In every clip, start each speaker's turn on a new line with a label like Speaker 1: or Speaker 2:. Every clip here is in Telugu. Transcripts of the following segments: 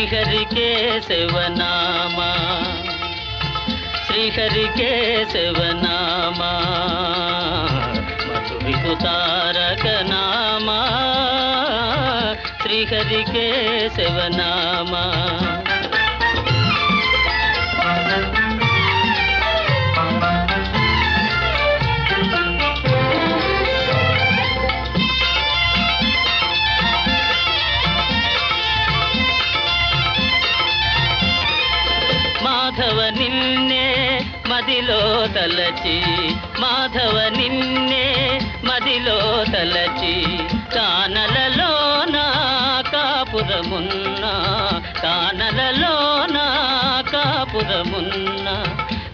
Speaker 1: శ్రీహరి కేశవనామా శ్రీహరి కేశవనామా మధురికు తారక నామా శ్రీహరి కేశవనామా మాధవ నిన్నే మదిలో తలచి మాధవ నిన్నే మదిలో తలచి కానలలోన కాపురమున్నా కానలలోన కాపురమున్నా.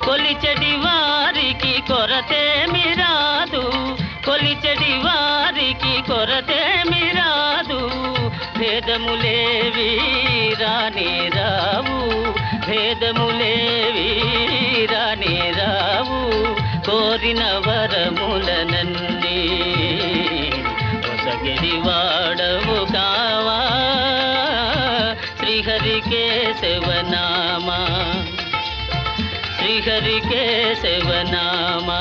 Speaker 1: కొలిచడి వారికి కొరతేమి రాదు కొలిచడి వారికి కొరతే భేదములేవి రాని రావు. భేదములేవి రాని రావు. కోరిన వరములనన్నీ పొసగిడి వాడవు కావా. శ్రీహరి కేశవనామా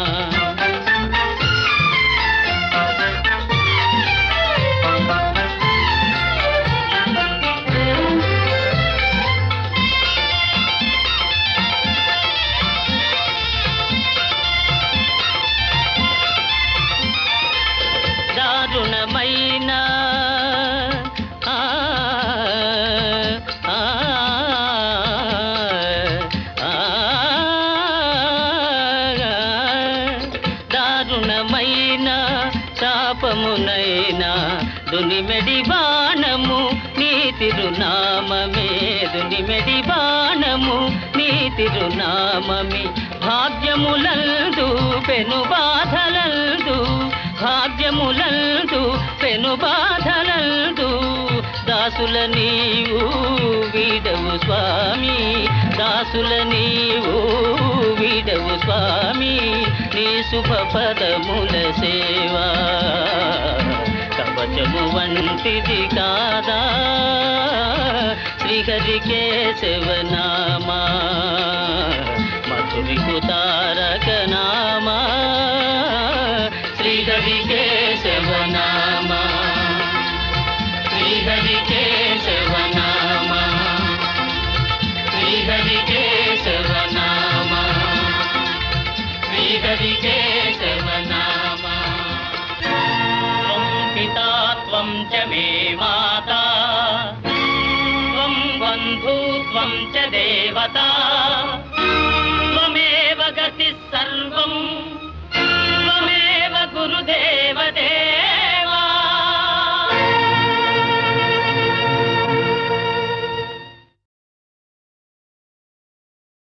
Speaker 1: నైనా దునిమెడి బాణము నీ తిరునామమే. దునిమెడి బాణము నీ తిరునామమే. భాగ్యములందు పెను బాధలందు భాగ్యములందు పెను బాధలందు. దాసుల నీవు వీడవు స్వామి దాసుల నీవు విడవు స్వామి నీ శుభ పదముల సేవా. కవచము వంటిది కాదా? శ్రీహరి కేశవనామా మధురికు తారక నామా శ్రీహరి కేశవనామా శ్రీహరి కేశవనామా శ్రీహరి కేశవనామా త్వం పితా త్వం చ మే మాతా త్వం బంధు త్వం చ దేవతా త్వమేవ గతి సర్వం